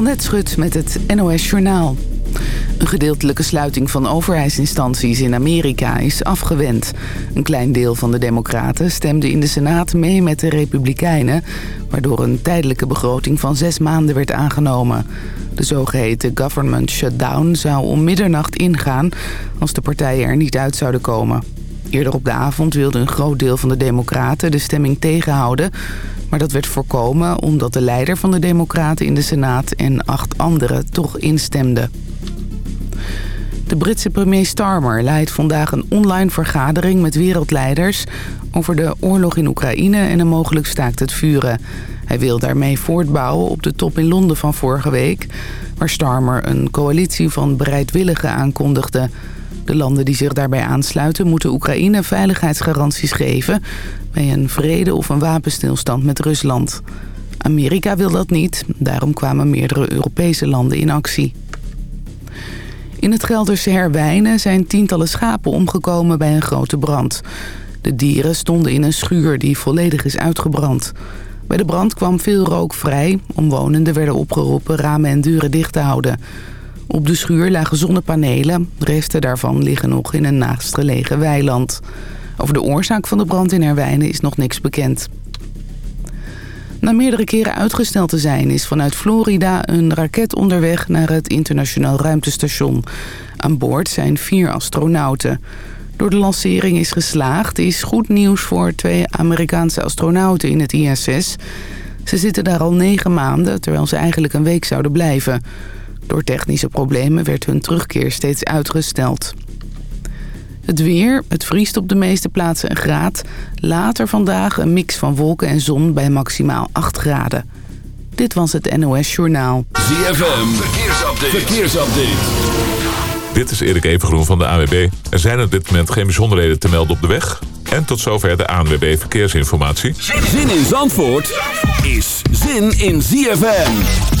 Annette Schut met het NOS Journaal. Een gedeeltelijke sluiting van overheidsinstanties in Amerika is afgewend. Een klein deel van de democraten stemde in de Senaat mee met de republikeinen... waardoor een tijdelijke begroting van zes maanden werd aangenomen. De zogeheten government shutdown zou om middernacht ingaan... als de partijen er niet uit zouden komen. Eerder op de avond wilde een groot deel van de democraten de stemming tegenhouden... maar dat werd voorkomen omdat de leider van de democraten in de Senaat... en acht anderen toch instemden. De Britse premier Starmer leidt vandaag een online vergadering met wereldleiders... over de oorlog in Oekraïne en een mogelijk staakt het vuren. Hij wil daarmee voortbouwen op de top in Londen van vorige week... waar Starmer een coalitie van bereidwilligen aankondigde... De landen die zich daarbij aansluiten moeten Oekraïne veiligheidsgaranties geven... bij een vrede of een wapenstilstand met Rusland. Amerika wil dat niet, daarom kwamen meerdere Europese landen in actie. In het Gelderse Herwijnen zijn tientallen schapen omgekomen bij een grote brand. De dieren stonden in een schuur die volledig is uitgebrand. Bij de brand kwam veel rook vrij. Omwonenden werden opgeroepen ramen en deuren dicht te houden. Op de schuur lagen zonnepanelen. Resten daarvan liggen nog in een naastgelegen weiland. Over de oorzaak van de brand in Herwijnen is nog niks bekend. Na meerdere keren uitgesteld te zijn is vanuit Florida een raket onderweg naar het internationaal ruimtestation. Aan boord zijn vier astronauten. Door de lancering is geslaagd is goed nieuws voor twee Amerikaanse astronauten in het ISS. Ze zitten daar al negen maanden, terwijl ze eigenlijk een week zouden blijven. Door technische problemen werd hun terugkeer steeds uitgesteld. Het weer, het vriest op de meeste plaatsen een graad. Later vandaag een mix van wolken en zon bij maximaal 8 graden. Dit was het NOS Journaal. ZFM, verkeersupdate. verkeersupdate. Dit is Erik Evengroen van de AWB. Er zijn op dit moment geen bijzonderheden te melden op de weg. En tot zover de ANWB Verkeersinformatie. Zin in Zandvoort is zin in ZFM.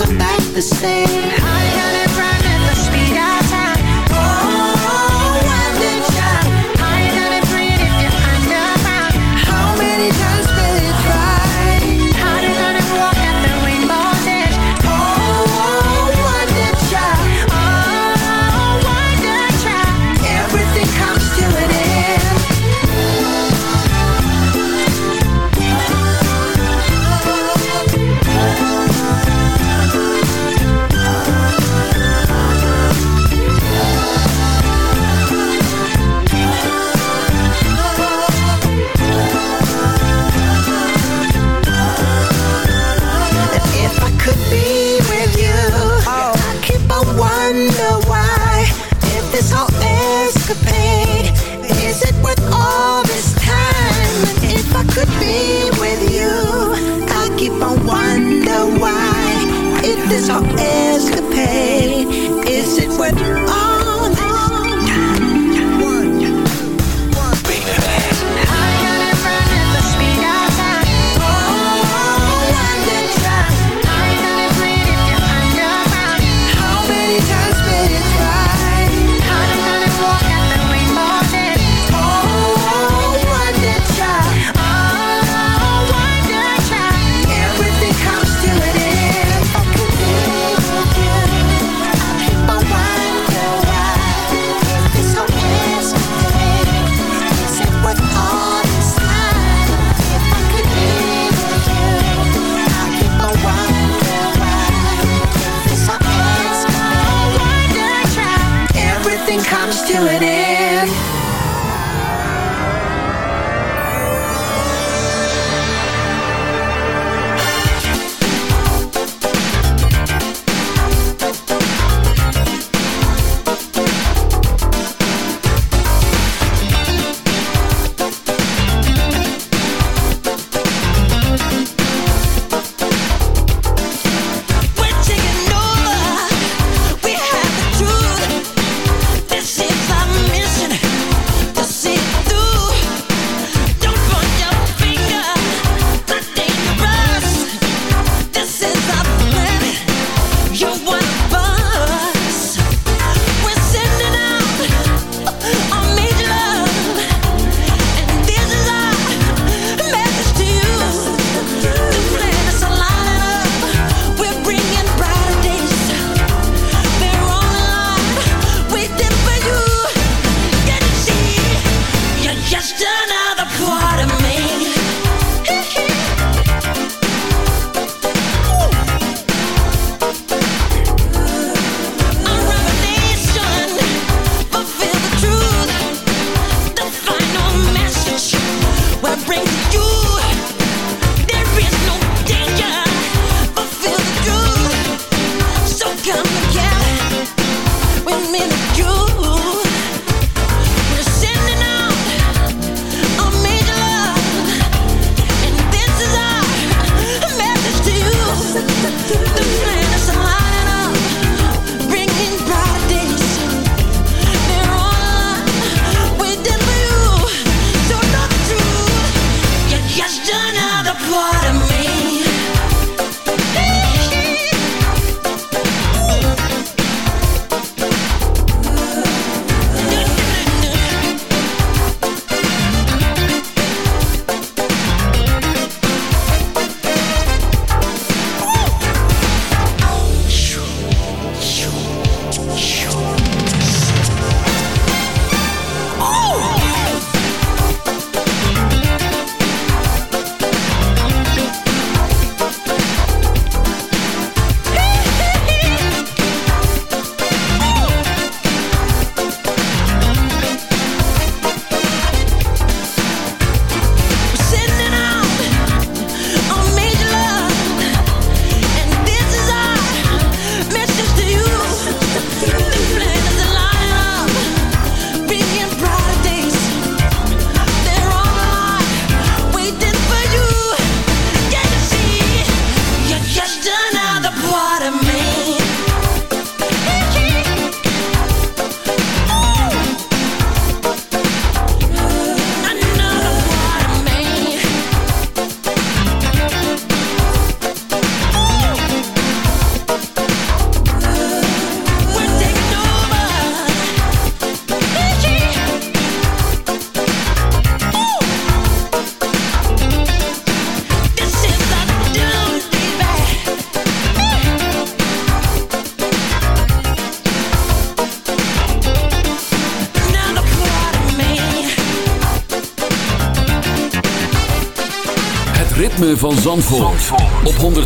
come back the same. 척해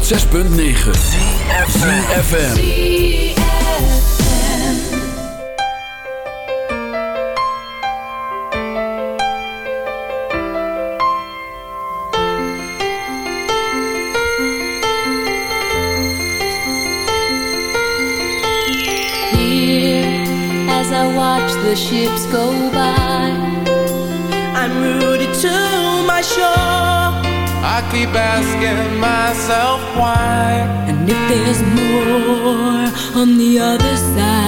106.9 FM. keep asking myself why. And if there's more on the other side.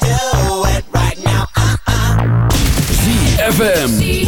do it right now. Uh-uh. ZFM.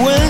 away